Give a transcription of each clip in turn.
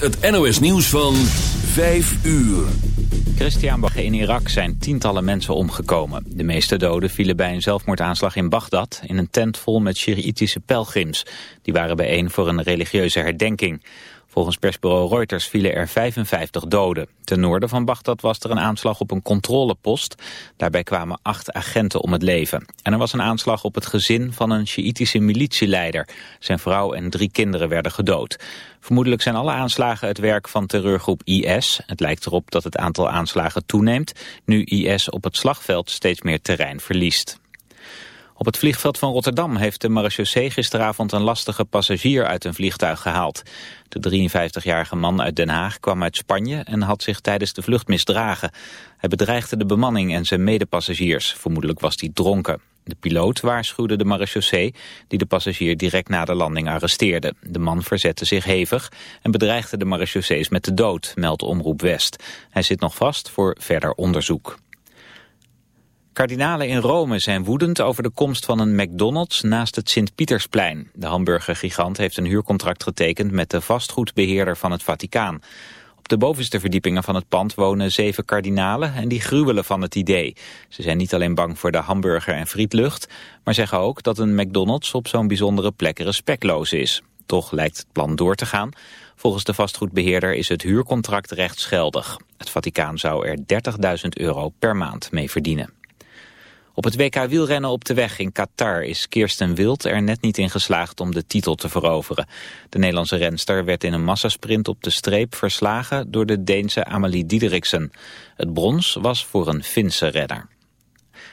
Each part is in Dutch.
het NOS nieuws van 5 uur. Christian Bagge in Irak zijn tientallen mensen omgekomen. De meeste doden vielen bij een zelfmoordaanslag in Bagdad... in een tent vol met Shiïtische pelgrims. Die waren bijeen voor een religieuze herdenking. Volgens persbureau Reuters vielen er 55 doden. Ten noorden van Bagdad was er een aanslag op een controlepost. Daarbij kwamen acht agenten om het leven. En er was een aanslag op het gezin van een Sjiïtische militieleider. Zijn vrouw en drie kinderen werden gedood. Vermoedelijk zijn alle aanslagen het werk van terreurgroep IS. Het lijkt erop dat het aantal aanslagen toeneemt... nu IS op het slagveld steeds meer terrein verliest. Op het vliegveld van Rotterdam heeft de marechaussee gisteravond een lastige passagier uit een vliegtuig gehaald. De 53-jarige man uit Den Haag kwam uit Spanje en had zich tijdens de vlucht misdragen. Hij bedreigde de bemanning en zijn medepassagiers. Vermoedelijk was hij dronken. De piloot waarschuwde de marechaussee die de passagier direct na de landing arresteerde. De man verzette zich hevig en bedreigde de marechaussees met de dood, meldt Omroep West. Hij zit nog vast voor verder onderzoek. Kardinalen in Rome zijn woedend over de komst van een McDonald's naast het Sint-Pietersplein. De hamburgergigant heeft een huurcontract getekend met de vastgoedbeheerder van het Vaticaan. Op de bovenste verdiepingen van het pand wonen zeven kardinalen en die gruwelen van het idee. Ze zijn niet alleen bang voor de hamburger- en frietlucht, maar zeggen ook dat een McDonald's op zo'n bijzondere plek respectloos is. Toch lijkt het plan door te gaan. Volgens de vastgoedbeheerder is het huurcontract rechtsgeldig. Het Vaticaan zou er 30.000 euro per maand mee verdienen. Op het WK wielrennen op de weg in Qatar is Kirsten Wild er net niet in geslaagd om de titel te veroveren. De Nederlandse renster werd in een massasprint op de streep verslagen door de Deense Amalie Diederiksen. Het brons was voor een Finse redder.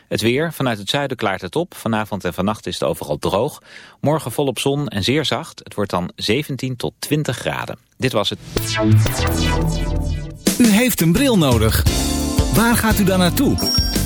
Het weer, vanuit het zuiden klaart het op. Vanavond en vannacht is het overal droog. Morgen volop zon en zeer zacht. Het wordt dan 17 tot 20 graden. Dit was het. U heeft een bril nodig. Waar gaat u dan naartoe?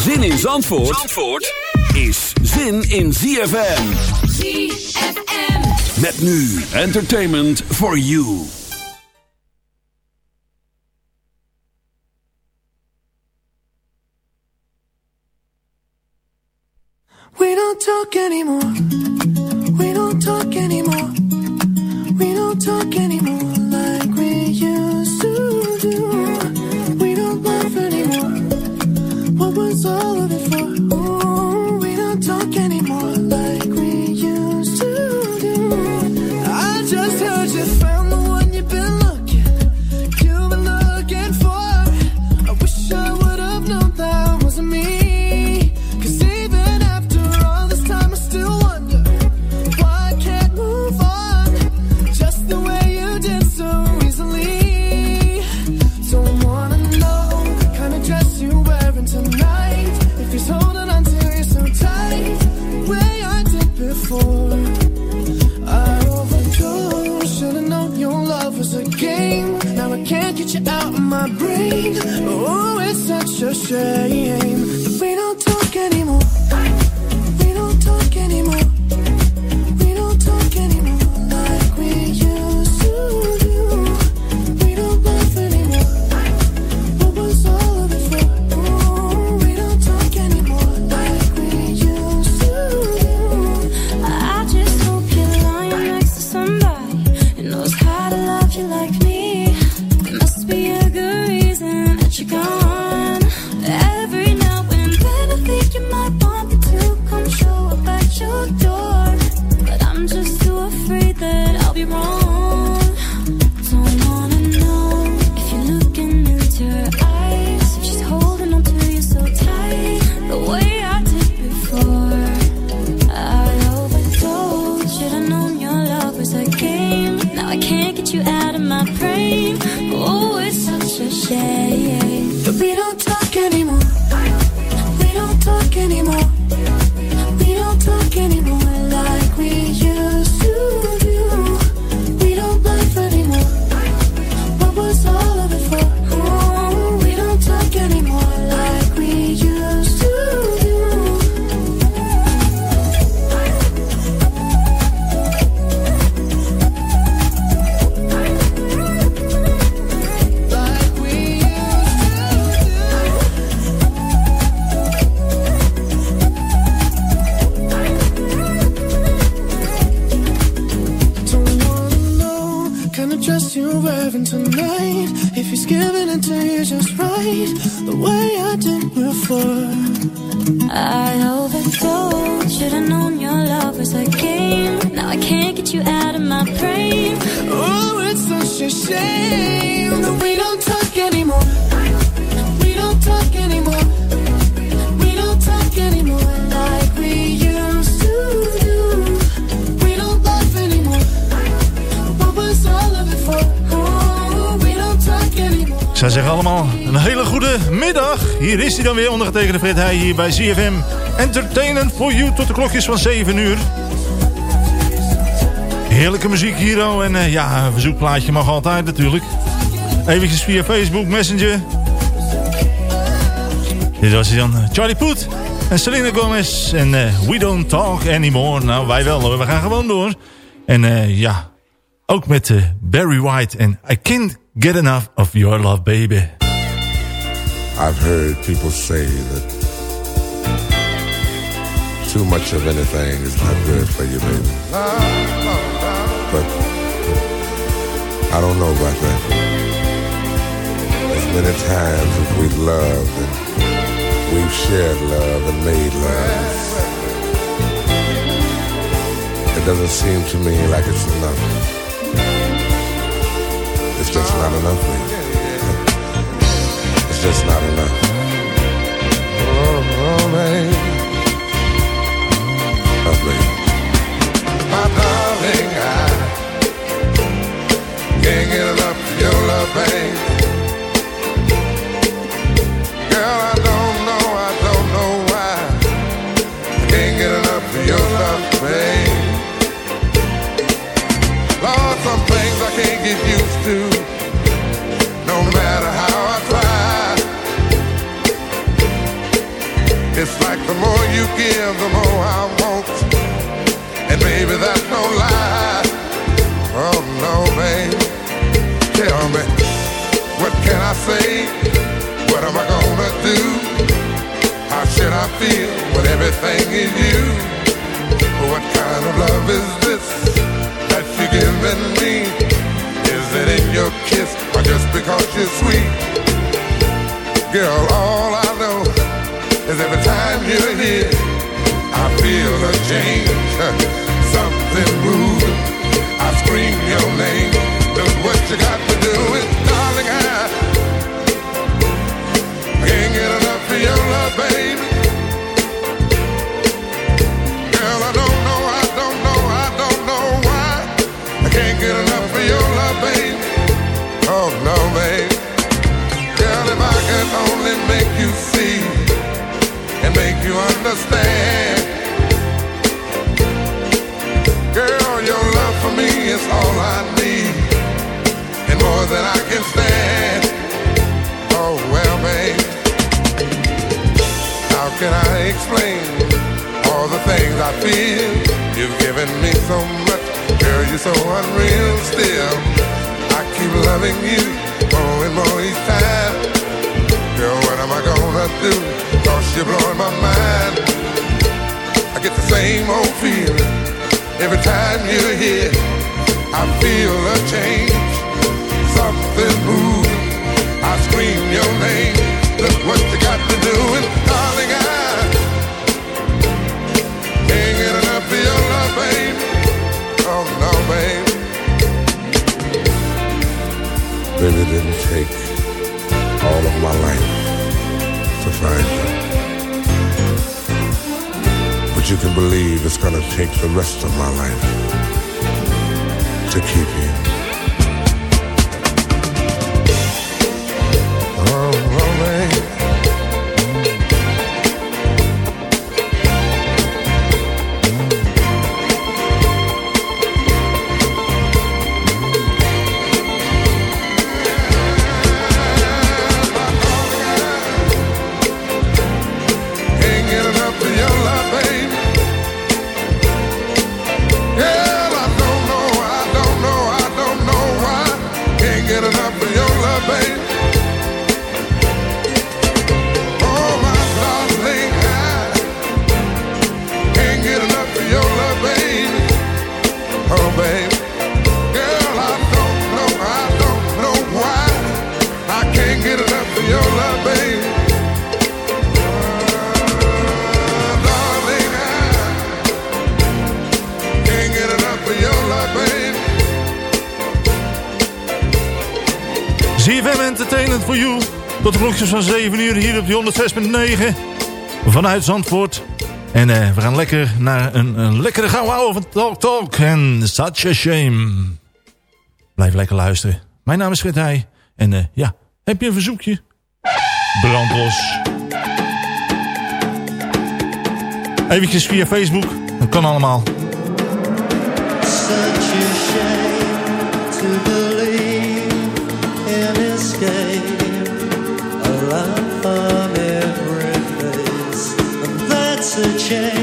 Zin in Zandvoort, Zandvoort is zin in ZFM. ZFM. Met nu entertainment for you. We don't talk anymore. can't get you out of my brain. Oh, it's such a shame. We don't talk anymore. We don't talk anymore. Hij dan weer, ondergetekende Fred Heij hier bij CFM. Entertainment for you tot de klokjes van 7 uur. Heerlijke muziek hier al. En eh, ja, een verzoekplaatje mag altijd natuurlijk. Eventjes via Facebook, Messenger. Dit was hij dan eh, Charlie Poet en Selena Gomez. En eh, We Don't Talk Anymore. Nou, wij wel hoor. We gaan gewoon door. En ja, ook met Barry White en I Can't Get Enough of Your Love Baby. I've heard people say that too much of anything is not good for you, baby. But I don't know about that. As many times as we've loved and we've shared love and made love, it doesn't seem to me like it's enough. It's just not enough, baby. Just not enough. Oh. Oh. My darling, I can't get enough of your love, babe. Do? How should I feel when everything is you? What kind of love is this that you're giving me? Is it in your kiss or just because you're sweet? Girl, all I know is every time you're here, I feel a change. Something moving. I scream your name. Look what you got only make you see and make you understand. Girl, your love for me is all I need, and more than I can stand. Oh well, babe. How can I explain all the things I feel? You've given me so much, girl, you're so unreal still. I keep loving you more and more each time. Am I gonna do? Cause you're blowing my mind. I get the same old feeling every time you're here. I feel a change, something moving. I scream your name. Look what you got to do, and darling, I can't get enough of your love, babe. Oh no, babe. Baby, didn't take all of my life to find you. But you can believe it's gonna take the rest of my life to keep you. tot de van 7 uur hier op die 106.9 vanuit Zandvoort. En eh, we gaan lekker naar een, een lekkere gauw van Talk Talk en Such a Shame. Blijf lekker luisteren. Mijn naam is Fred en eh, ja, heb je een verzoekje? Brandlos. Eventjes via Facebook, dat kan allemaal. Such a shame to believe the chain.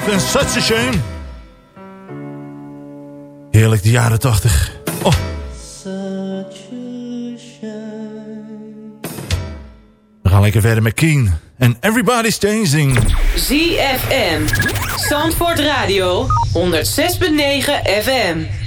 Love and Such a Shame. Heerlijk, de jaren tachtig. Oh. We gaan lekker verder met Keen. En Everybody's Changing. ZFM. Zandvoort Radio. 106.9 FM.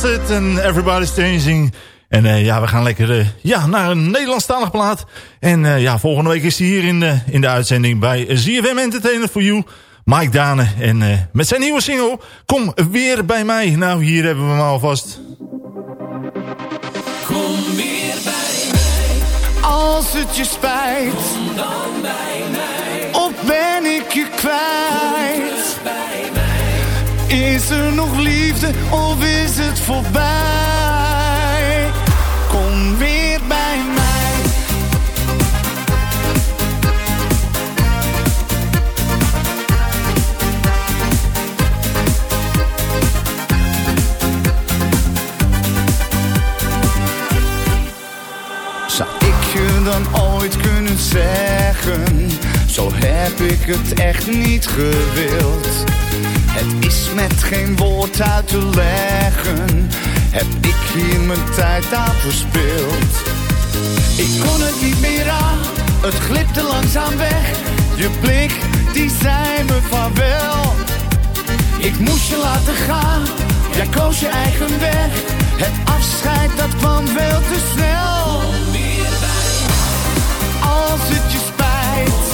Was en Everybody's Changing. En uh, ja, we gaan lekker uh, ja, naar een Nederlandstalig plaat. En uh, ja, volgende week is hij hier in de, in de uitzending bij ZFM Entertainment for You. Mike Dane. En met zijn nieuwe single, Kom weer bij mij. Nou, hier hebben we hem alvast. Kom weer bij mij. Als het je spijt. Kom dan bij mij. Of ben ik je kwijt? Is er nog liefde of is het voorbij? Kom weer bij mij. Zou ik je dan ooit kunnen zeggen? Zo heb ik het echt niet gewild. Het is met geen woord uit te leggen. Heb ik hier mijn tijd aan verspild? Ik kon het niet meer aan, het glipte langzaam weg. Je blik, die zei me vaarwel. Ik moest je laten gaan, jij koos je eigen weg. Het afscheid, dat kwam veel te snel. Als het je spijt,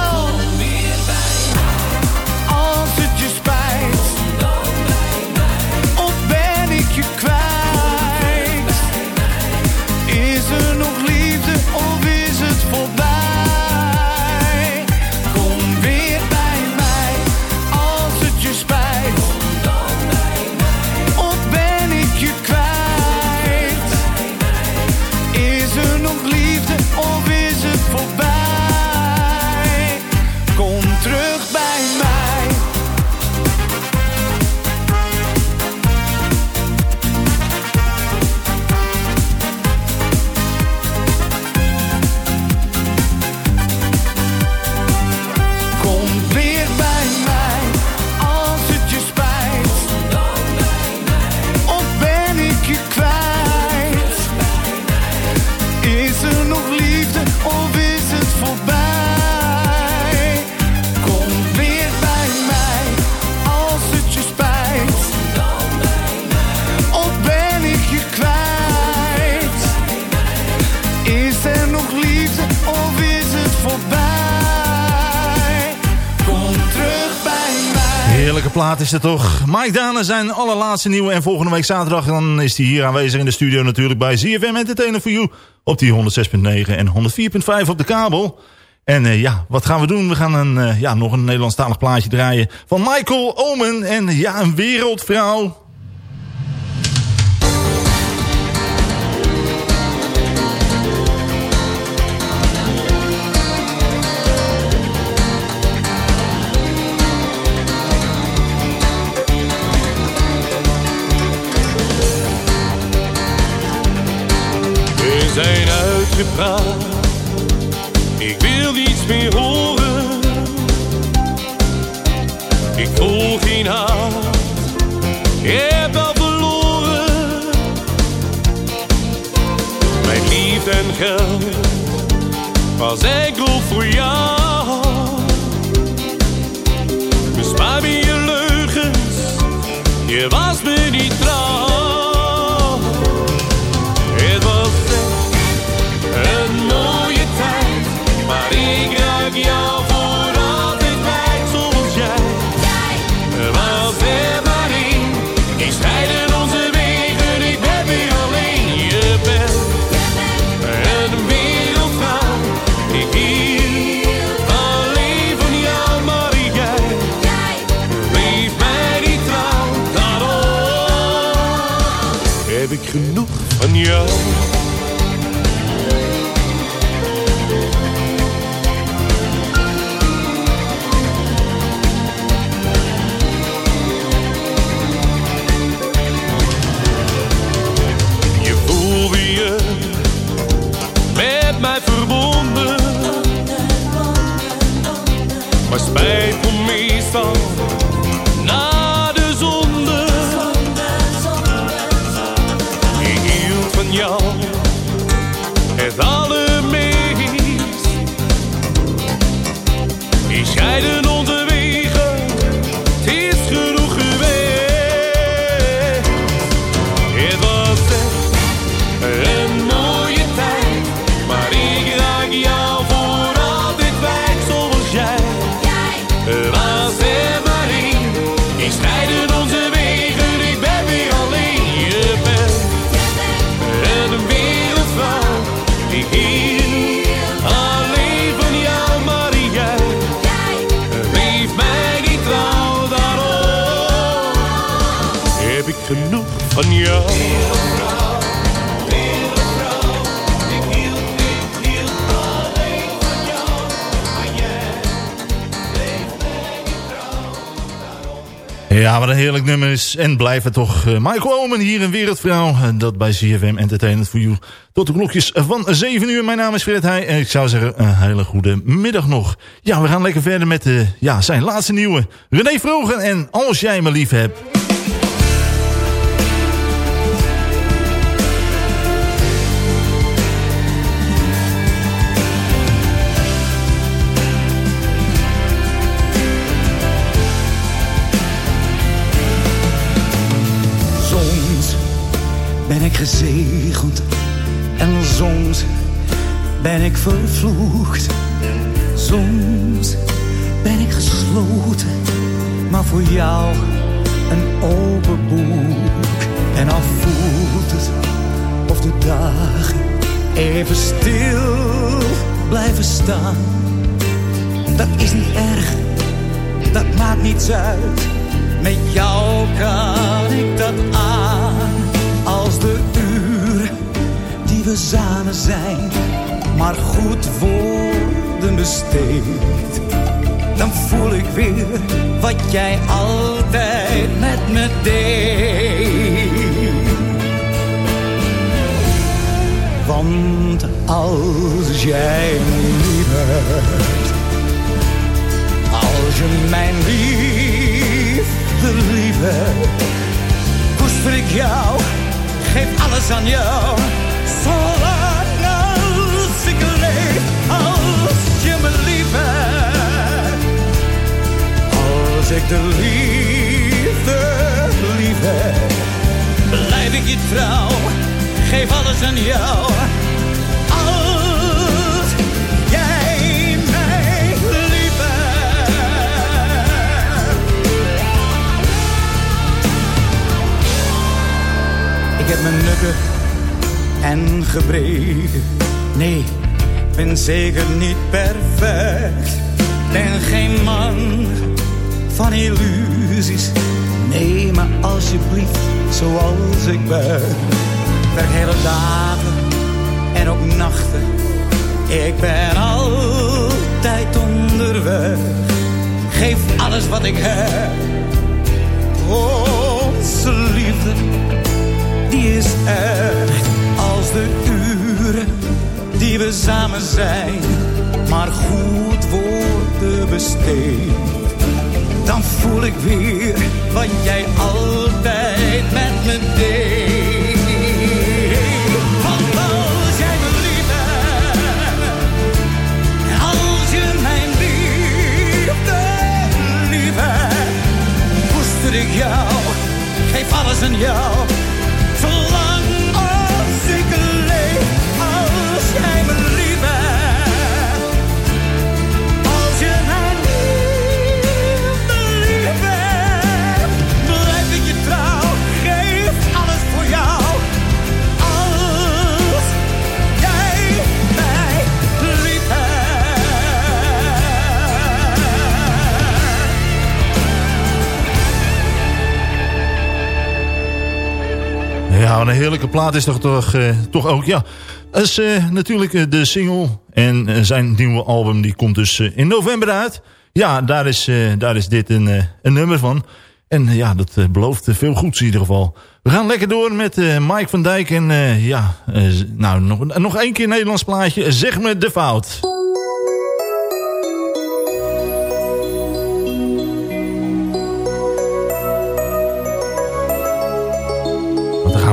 Plaat is het toch. Mike Dane zijn allerlaatste nieuwe. En volgende week zaterdag dan is hij hier aanwezig in de studio natuurlijk bij ZFM Entertainer for You. Op die 106.9 en 104.5 op de kabel. En eh, ja, wat gaan we doen? We gaan een, eh, ja, nog een Nederlandstalig plaatje draaien van Michael Omen. En ja, een wereldvrouw. Uitgepraat, ik wil niets meer horen. Ik voel geen haat, ik heb al verloren. Mijn liefde en geld was enkel voor jou. Bespaar me je leugens, je was me niet trouw. Ja, wat een heerlijk nummer is. En blijft het toch eh, Michael Omen hier in Wereldvrouw. Eh, Dat bij CFM Entertainment for You. Tot de klokjes van 7 uur. Mijn naam is Fred Heij. En ik zou zeggen, een hele goede middag nog. Ja, we gaan lekker verder met uh, ja, zijn laatste nieuwe. René Vrogen en Als jij me lief hebt. Gezegend en soms ben ik vervloekt. Soms ben ik gesloten, maar voor jou een open boek. En al voelt het of de dagen even stil blijven staan. Dat is niet erg, dat maakt niets uit. Met jou kan ik dat aan we samen zijn, maar goed worden besteed. Dan voel ik weer wat jij altijd met me deed. Want als jij hebt, als je mijn liefde lief hebt, koester ik jou, geef alles aan jou. Gebreken. Nee, ben zeker niet perfect. Ben geen man van illusies. Nee, maar alsjeblieft, zoals ik ben. Werk hele dagen en ook nachten. Ik ben altijd onderweg. Geef alles wat ik heb. Onze liefde, die is echt als de uren die we samen zijn. Maar goed worden besteed. Dan voel ik weer wat jij altijd met me deed. Want als jij me lief als je mijn liefde lief hebt, koester ik jou, geef alles aan jou. Ja, een heerlijke plaat is toch, toch, eh, toch ook, ja. Dat is eh, natuurlijk eh, de single. En zijn nieuwe album die komt dus in november uit. Ja, daar is, daar is dit een, een nummer van. En ja, dat belooft veel goeds in ieder geval. We gaan lekker door met Mike van Dijk. En ja, nou, nog, nog één keer een Nederlands plaatje. Zeg me de fout.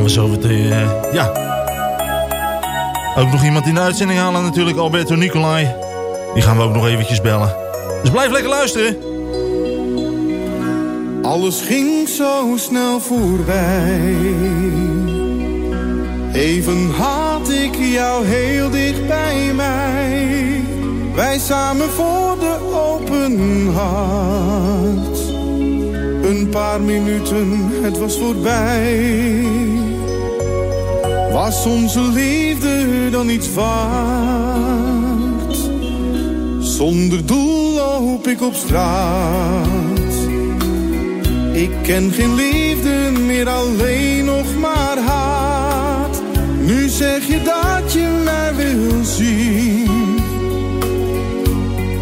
We zo meteen, eh, ja... Ook nog iemand in de uitzending halen natuurlijk, Alberto Nicolai. Die gaan we ook nog eventjes bellen. Dus blijf lekker luisteren. Alles ging zo snel voorbij. Even had ik jou heel dicht bij mij. Wij samen voor de open hart. Een paar minuten, het was voorbij. Was onze liefde dan iets waard? Zonder doel loop ik op straat. Ik ken geen liefde meer, alleen nog maar haat. Nu zeg je dat je mij wil zien.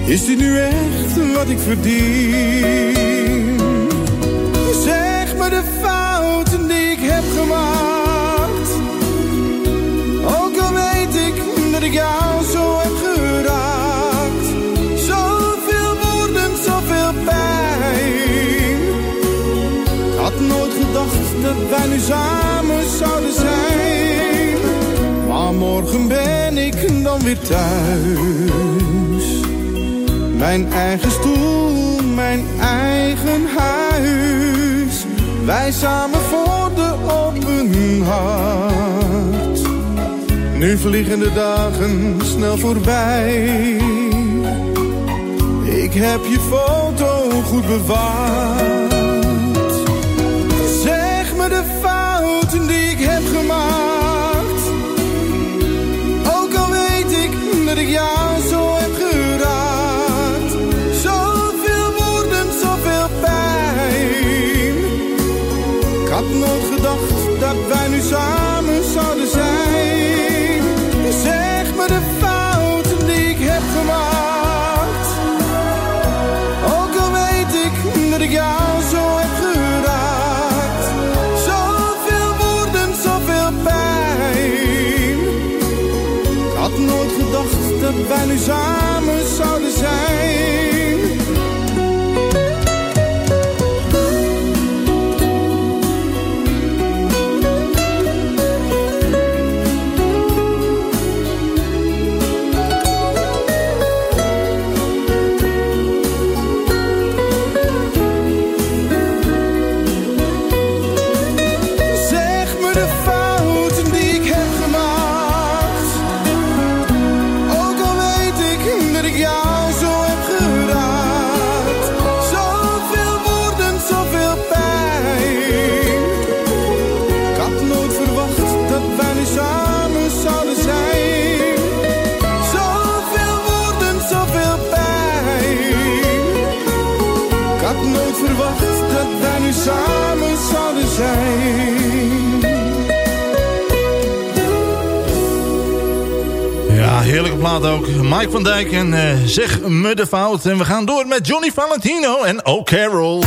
Is dit nu echt wat ik verdien? Jou zo heb geraakt. Zoveel woorden, zoveel pijn. Ik had nooit gedacht dat wij nu samen zouden zijn. Maar morgen ben ik dan weer thuis. Mijn eigen stoel, mijn eigen huis. Wij samen voor de open. Nu vliegen de dagen snel voorbij. Ik heb je foto goed bewaard. Zeg me de fouten had nooit verwacht dat wij nu samen zouden zijn. Ja, heerlijke plaat ook. Mike van Dijk en eh, zeg me de fout. En we gaan door met Johnny Valentino en Oh Carol.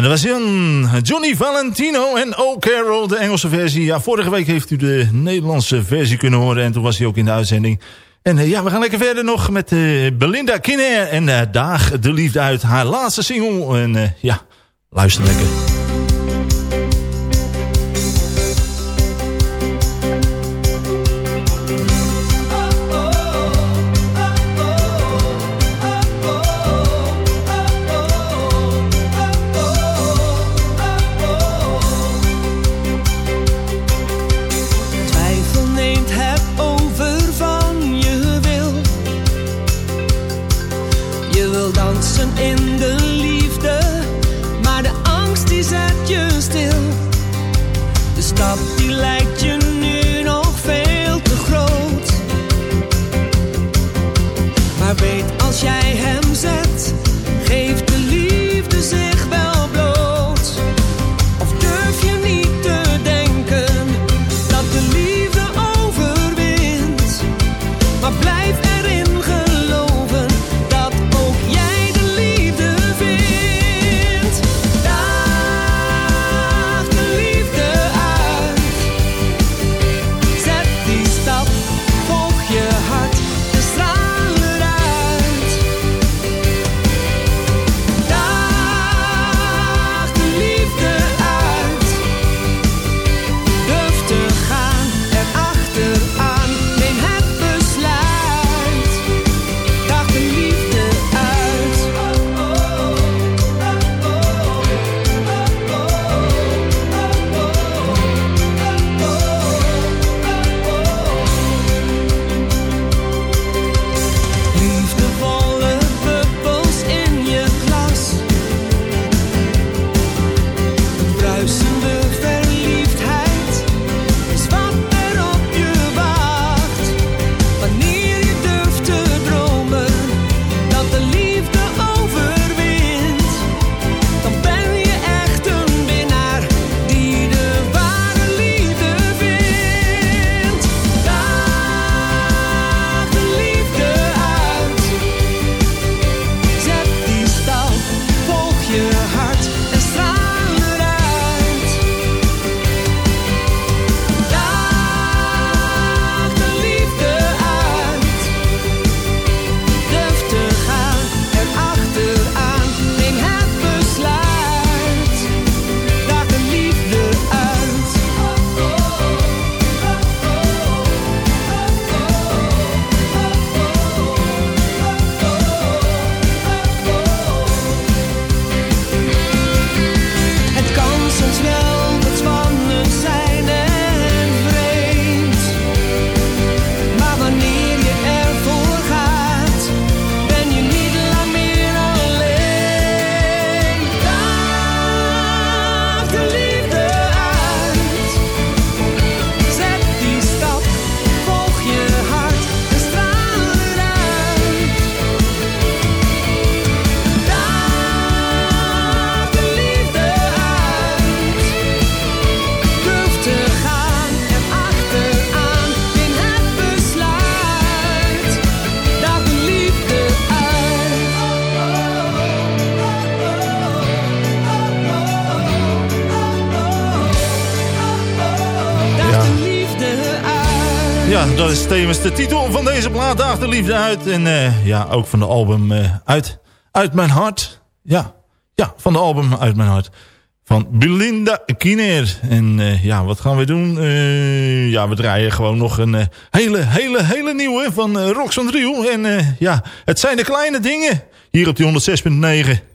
dat was Jan, Johnny Valentino en O'Carroll, de Engelse versie. Ja, vorige week heeft u de Nederlandse versie kunnen horen en toen was hij ook in de uitzending. En eh, ja, we gaan lekker verder nog met eh, Belinda Kinner en eh, Daag de Liefde uit, haar laatste single. En ja, luister lekker. De titel van deze plaat, Daag de Liefde uit. En eh, ja, ook van de album eh, uit, uit Mijn Hart. Ja, ja, van de album Uit Mijn Hart. Van Belinda Kiner. En eh, ja, wat gaan we doen? Ja, we draaien gewoon nog een hele, hele, hele nieuwe van uh, Rox van Driel. En ja, het zijn de kleine dingen. Hier op die 106.9.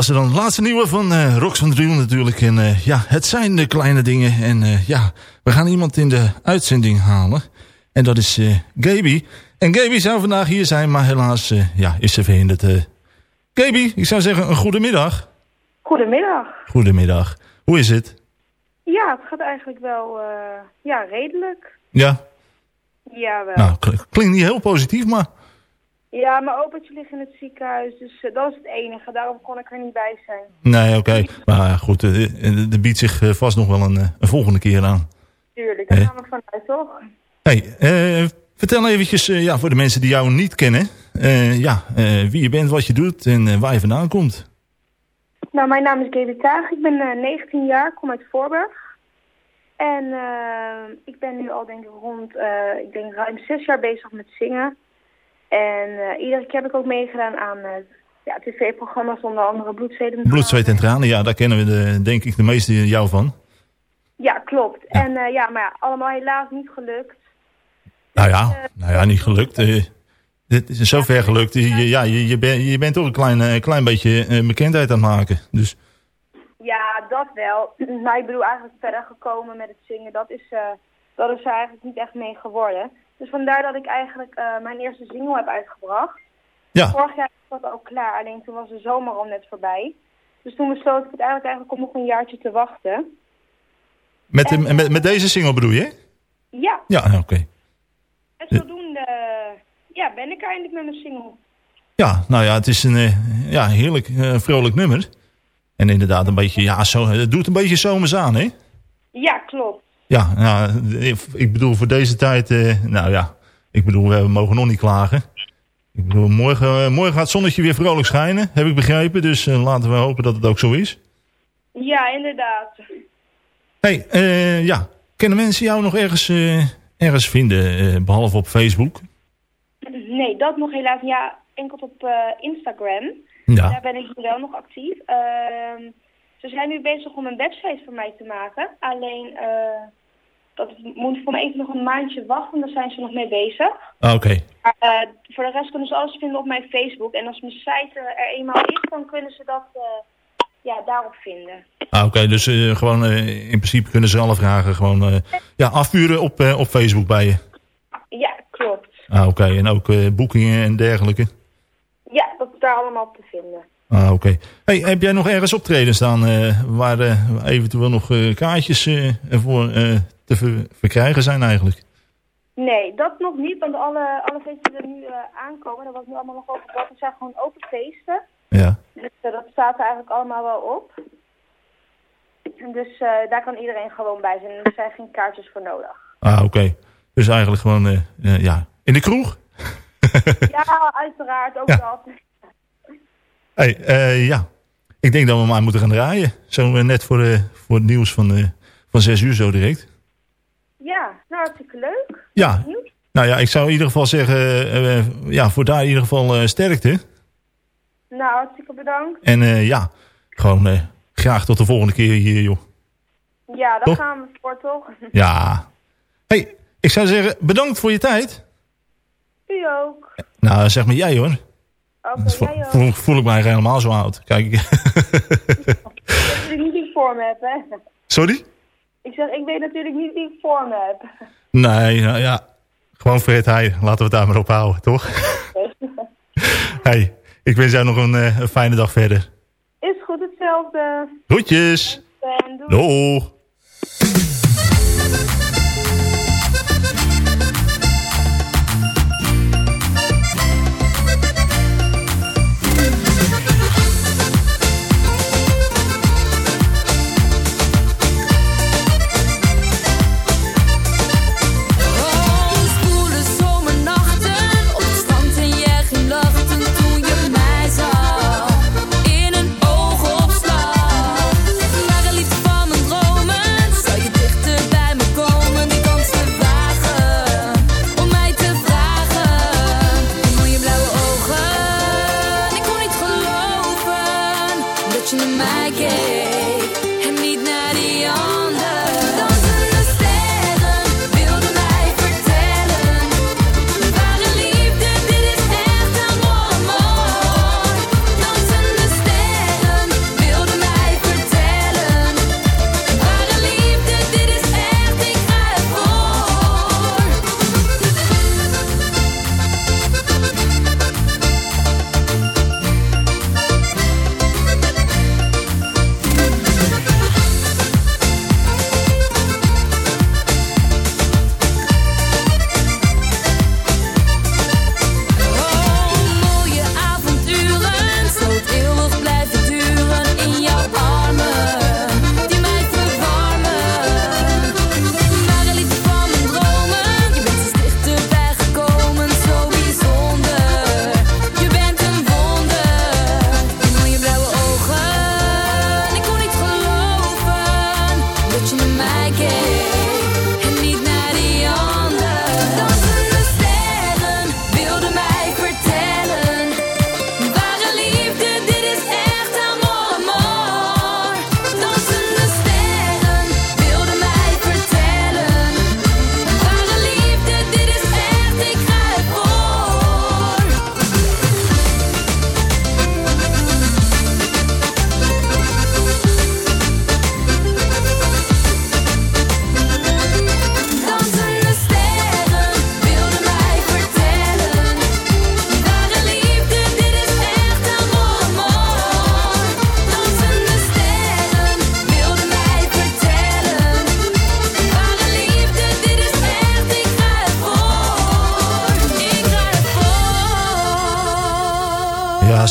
was er dan het laatste nieuwe van eh Rox van Driel natuurlijk. En eh, ja, het zijn de kleine dingen. En eh, ja, we gaan iemand in de uitzending halen. En dat is eh Gaby. En Gaby zou vandaag hier zijn, maar helaas ja, is ze verhinderd. eh. Gaby, ik zou zeggen een goedemiddag. Goedemiddag. Goedemiddag. Hoe is het? Ja, het gaat eigenlijk wel ja, redelijk. Ja, Ja, wel. nou, kl- klinkt niet heel positief, maar... Ja, mijn opaatje ligt in het ziekenhuis, dus eh, dat is het enige. Daarom kon ik er niet bij zijn. Nee, oké. Maar goed, eh, eh, er biedt zich eh, vast nog wel een, eh, een volgende keer aan. Tuurlijk, daar gaan we vanuit, toch? Hey, eh, vertel eventjes eh, ja, voor de mensen die jou niet kennen. eh, ja, eh, wie je bent, wat je doet en eh, waar je vandaan komt. Nou, mijn naam is Gaby Taag. Ik ben eh, 19 jaar, kom uit Voorburg. En eh, ik ben nu al denk ik rond, eh, ik denk ruim zes jaar bezig met zingen. En eh, iedere keer heb ik ook meegedaan aan eh, ja, tv-programma's, onder andere Bloed, Zweet en Bloed, zweet en tranen, ja, daar kennen we de, denk ik de meeste jou van. Ja, klopt. En eh, ja, maar ja, allemaal helaas niet gelukt. Nou ja, nou ja niet gelukt. dit is zover gelukt. Je, ja, je, je, ben, je bent toch een klein, klein beetje bekendheid aan het maken. Dus Ja, dat wel. Maar ik bedoel eigenlijk verder gekomen met het zingen. Dat is, dat is er eigenlijk niet echt mee geworden. Dus vandaar dat ik eigenlijk eh, mijn eerste single heb uitgebracht. Ja. Vorig jaar was dat ook klaar, alleen toen was de zomer al net voorbij. Dus toen besloot ik het eigenlijk, eigenlijk om nog een jaartje te wachten. Met, met, met deze single bedoel je? Ja, Ja, oké. en zodoende ja, ben ik eindelijk met mijn single. Ja, nou ja, het is een eh, ja, heerlijk eh, vrolijk nummer. En inderdaad een beetje, ja, zo, het doet een beetje zomers aan, hè? Ja, klopt. Ja, nou, ik bedoel voor deze tijd, eh, nou ja, ik bedoel, we mogen nog niet klagen. Ik bedoel, morgen, eh, morgen gaat het zonnetje weer vrolijk schijnen, heb ik begrepen. Dus eh, laten we hopen dat het ook zo is. Ja, inderdaad. hey, ja, kunnen mensen jou nog ergens, ergens vinden, eh, behalve op Facebook? Nee, dat nog helaas. Ja, enkel op Instagram. Ja. Daar ben ik nu wel nog actief. Ehm, ze zijn nu bezig om een website voor mij te maken. Alleen, dat moet voor mij even nog een maandje wachten. Daar zijn ze nog mee bezig. Ah, Oké, eh, voor de rest kunnen ze alles vinden op mijn Facebook. En als mijn site er eenmaal is, dan kunnen ze dat eh, ja, daarop vinden. ah, oké, dus eh, gewoon in principe kunnen ze alle vragen gewoon ja, afvuren op, op Facebook bij je. Ja, klopt. Ah, oké, en ook boekingen en dergelijke. Ja, dat is daar allemaal op te vinden. Ah, oké. Hey, heb jij nog ergens optreden staan waar eventueel nog kaartjes voor te ver- verkrijgen zijn eigenlijk? Nee, dat nog niet, want alle, alle feesten die er nu eh, aankomen, daar was nu allemaal nog over dat zijn gewoon open feesten. Ja. Dus eh, dat staat er eigenlijk allemaal wel op. Dus eh, daar kan iedereen gewoon bij zijn. Er zijn geen kaartjes voor nodig. Ah, oké. Dus eigenlijk gewoon, ja, in de kroeg? ja, uiteraard ook Ja. dat. Hey, eh, ja. Ik denk dat we maar moeten gaan draaien. Zo net voor, voor het nieuws van, van 6 uur zo direct. Ja, nou hartstikke leuk. Ja. Nou ja, ik zou in ieder geval zeggen, eh, eh, ja, voor daar in ieder geval eh, sterkte. Nou, hartstikke bedankt. En ja, gewoon graag tot de volgende keer hier, joh. Ja, Toch? gaan we voor, toch? Ja. hey, ik zou zeggen, bedankt voor je tijd. U ook. Nou, zeg maar jij hoor. Oké, vo- jij ook. voel, voel ik mij helemaal zo oud. Kijk, Ik weet niet ik voor me heb, hè. sorry? Ik zeg, ik weet natuurlijk niet wie ik voor me heb. Nee, nou ja, gewoon Fred Heij. Laten we het daar maar op houden, toch? hey, ik wens jou nog een, eh, een fijne dag verder. Is goed hetzelfde. Groetjes. En doei. Doeg.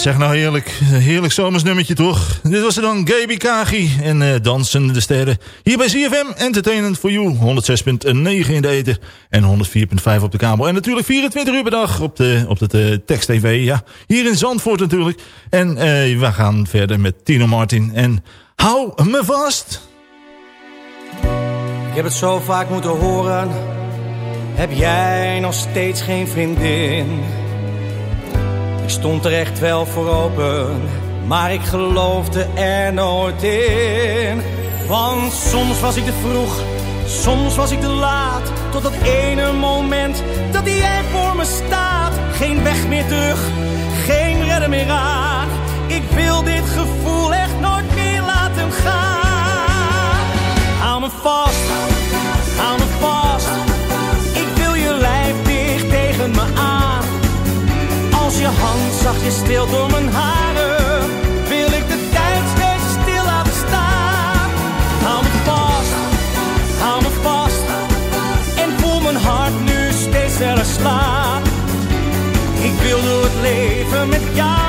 Zeg nou heerlijk. Heerlijk zomersnummertje toch? Dit was er dan Gaby Kagi en eh Dansen de Sterren. Hier bij CFM Entertainment for You. 106.9 in de ether en 104.5 op de kabel. En natuurlijk 24 uur per dag op de, op de eh, tekst TV. Ja, hier in Zandvoort natuurlijk. En eh we gaan verder met Tino Martin. En hou me vast. Ik heb het zo vaak moeten horen. Heb jij nog steeds geen vriendin? Ik stond er echt wel voor open, maar ik geloofde er nooit in. Want soms was ik te vroeg, soms was ik te laat. Tot dat ene moment dat jij voor me staat. Geen weg meer terug, geen redder meer aan. Ik wil dit gevoel echt nooit meer laten gaan. Hou me vast, je hand zachtjes stil door mijn haren, wil ik de tijd steeds stil laten staan. Hou me vast, hou me vast. En voel mijn hart nu steeds sneller slaan. Ik wil door het leven met jou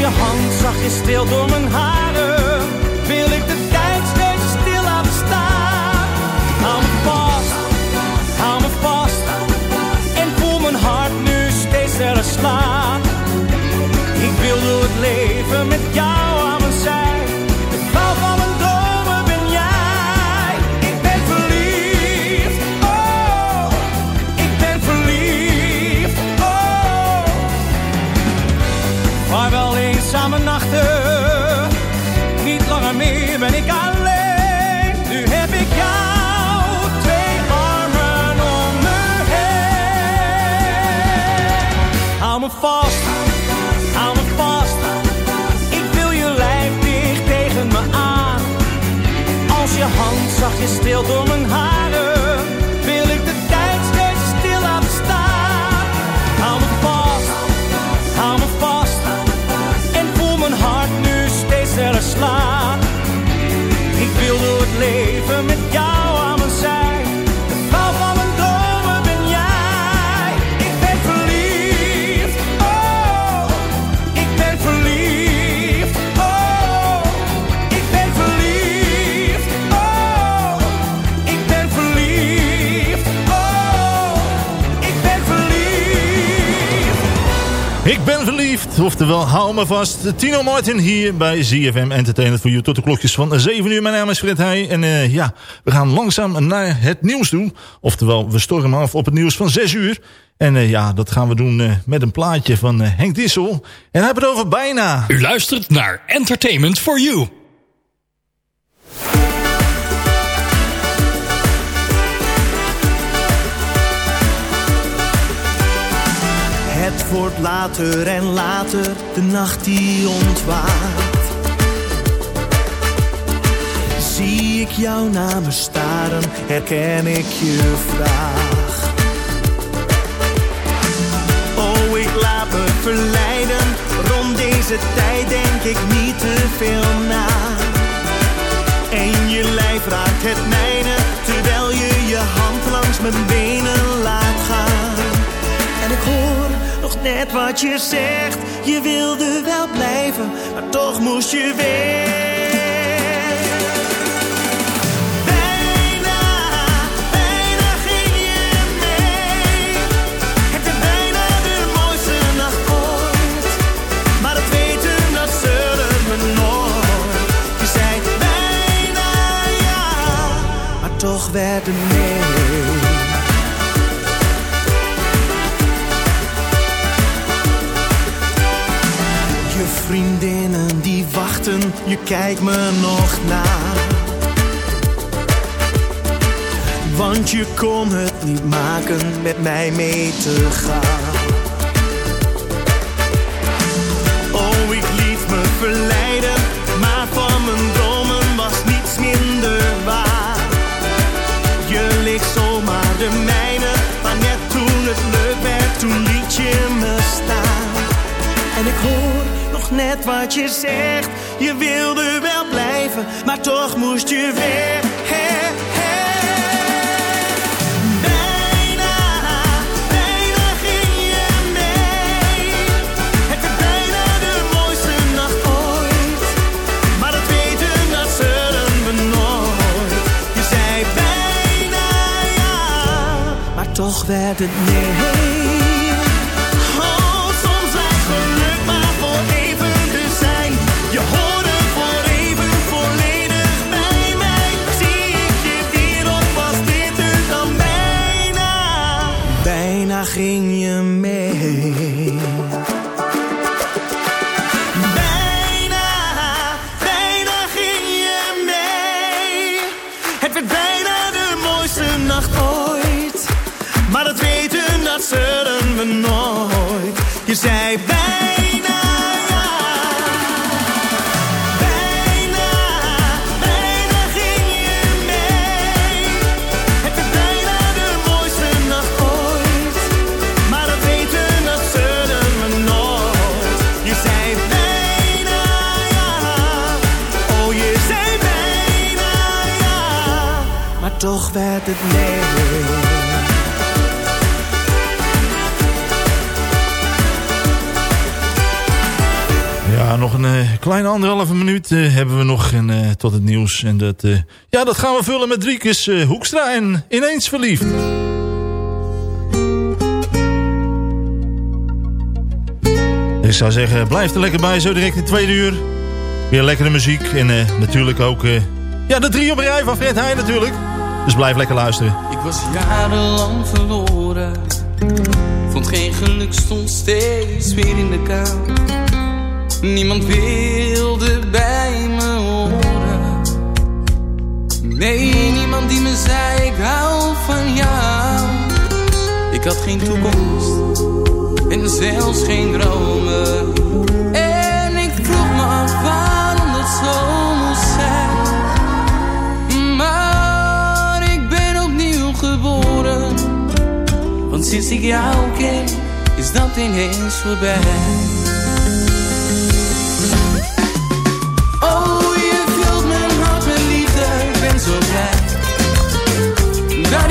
je hand zachtjes stil door mijn haren, wil ik de tijd steeds stil laten staan. Hou me vast, hou me vast. En voel mijn hart nu steeds sneller slaan. Ik wil door het leven met jou stil door mijn haren, Ik ben verliefd, oftewel hou me vast. Tino Martin hier bij ZFM Entertainment voor You tot de klokjes van 7 uur. Mijn naam is Fred Heij en eh, ja, we gaan langzaam naar het nieuws toe. Oftewel, we stormen af op het nieuws van 6 uur. En eh, ja, dat gaan we doen eh, met een plaatje van Henk Dissel. En heeft het over bijna. U luistert naar Entertainment for You. Wordt later en later, de nacht die ontwaakt. Zie ik jouw namen staren, herken ik je vraag. Oh, ik laat me verleiden, rond deze tijd denk ik niet te veel na. En je lijf raakt het mijne, terwijl je je hand langs mijn benen laat gaan. En ik hoor net wat je zegt. Je wilde wel blijven, maar toch moest je weg. Bijna, bijna ging vriendinnen die wachten, je kijkt me nog na. Want je kon het niet maken met mij mee te gaan. Oh, ik liet me verleiden, wat je zegt, je wilde wel blijven, maar toch moest je weg. Bijna, bijna ging je mee. Het werd bijna de mooiste nacht ooit. Maar dat weten, dat zullen we nooit. Je zei bijna ja, maar toch werd het nee. Ja, nog een eh, kleine anderhalve minuut eh, hebben we nog eh, tot het nieuws. En dat, ja, dat gaan we vullen met Riekes eh, Hoekstra en Ineens Verliefd. Ik zou zeggen, blijf er lekker bij, zo direct in tweede uur. Weer lekkere muziek en natuurlijk ook... ja, de drie op rij van Fred Heij natuurlijk. Dus blijf lekker luisteren. Ik was jarenlang verloren. Vond geen geluk, stond steeds weer in de kou. Niemand wilde bij me horen. Nee, niemand die me zei ik hou van jou. Ik had geen toekomst en zelfs geen dromen. En ik vroeg me af waarom dat zo sinds ik jou ken, is dat ineens voorbij. Oh, je vult mijn hart met liefde, ik ben zo blij. Dat